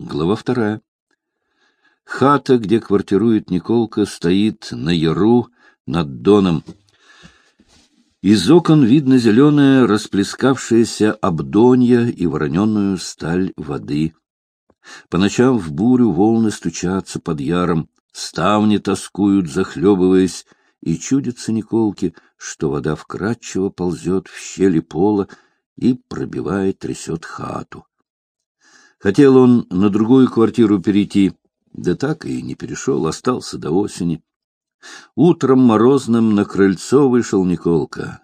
Глава вторая. Хата, где квартирует Николка, стоит на яру над доном. Из окон видно зеленое расплескавшееся обдонья и вороненную сталь воды. По ночам в бурю волны стучатся под яром, ставни тоскуют, захлебываясь, и чудится Николке, что вода вкрадчиво ползет в щели пола и пробивает, трясет хату. Хотел он на другую квартиру перейти, да так и не перешел, остался до осени. Утром морозным на крыльцо вышел Николка,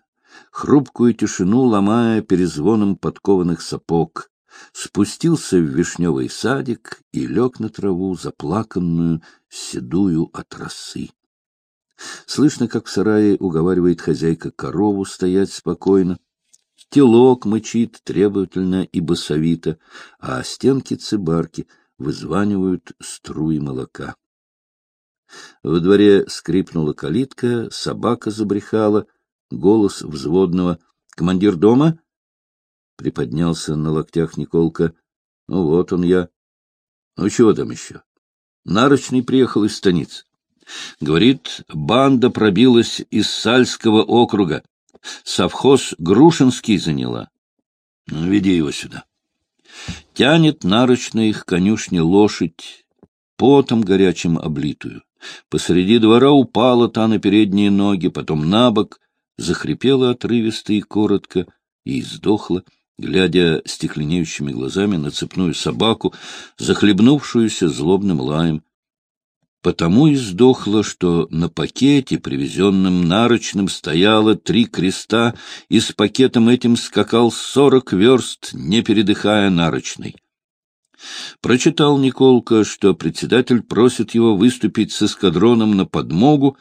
хрупкую тишину ломая перезвоном подкованных сапог, спустился в вишневый садик и лег на траву, заплаканную, седую от росы. Слышно, как в сарае уговаривает хозяйка корову стоять спокойно. Телок мычит требовательно и басовито, а стенки цибарки вызванивают струи молока. Во дворе скрипнула калитка, собака забрехала, голос взводного. — Командир дома? Приподнялся на локтях Николка. — Ну вот он я. — Ну чего там еще? Нарочный приехал из станицы. Говорит, банда пробилась из Сальского округа. Совхоз Грушинский заняла. Ну, веди его сюда. Тянет нарочно их конюшне лошадь, потом горячим облитую. Посреди двора упала та на передние ноги, потом на бок, захрипела отрывисто и коротко и издохла, глядя стекленеющими глазами на цепную собаку, захлебнувшуюся злобным лаем. Потому и сдохло, что на пакете, привезенном нарочным, стояло три креста, и с пакетом этим скакал сорок верст, не передыхая нарочный. Прочитал Николка, что председатель просит его выступить с эскадроном на подмогу,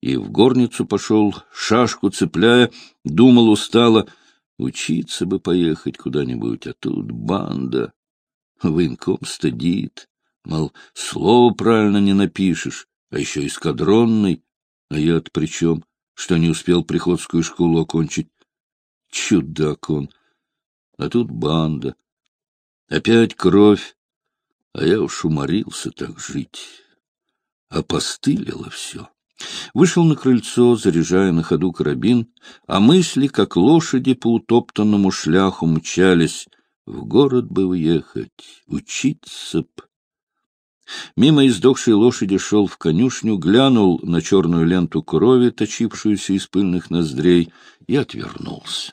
и в горницу пошел, шашку цепляя, думал устало, учиться бы поехать куда-нибудь, а тут банда. Военком стыдит. Мол, слово правильно не напишешь, а еще эскадронный. А я-то при чем, что не успел приходскую школу окончить? Чудак он. А тут банда. Опять кровь. А я уж уморился так жить. Опостылило все. Вышел на крыльцо, заряжая на ходу карабин, а мысли, как лошади по утоптанному шляху, мчались. В город бы уехать, учиться б. Мимо издохшей лошади шел в конюшню, глянул на черную ленту крови, точившуюся из пыльных ноздрей, и отвернулся.